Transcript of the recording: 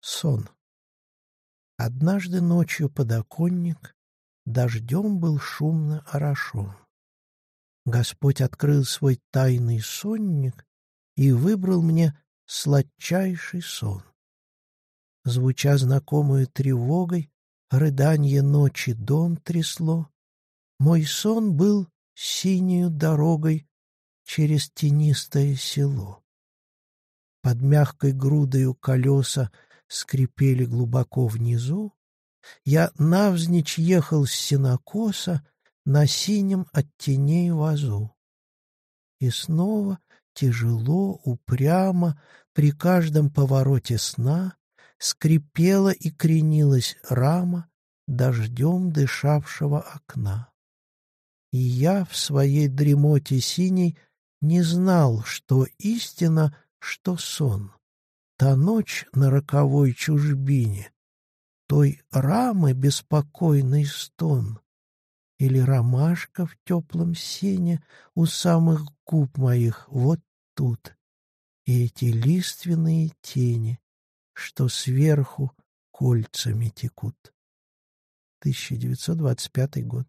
Сон. Однажды ночью подоконник Дождем был шумно орошен. Господь открыл свой тайный сонник И выбрал мне сладчайший сон. Звуча знакомую тревогой, Рыданье ночи дом трясло. Мой сон был синею дорогой Через тенистое село. Под мягкой грудою колеса скрипели глубоко внизу, я навзничь ехал с сенокоса на синем от теней вазу. И снова тяжело, упрямо, при каждом повороте сна скрипела и кренилась рама дождем дышавшего окна. И я в своей дремоте синей не знал, что истина, что сон. Та ночь на роковой чужбине, той рамы беспокойный стон, Или ромашка в теплом сене у самых губ моих вот тут, И эти лиственные тени, что сверху кольцами текут. 1925 год.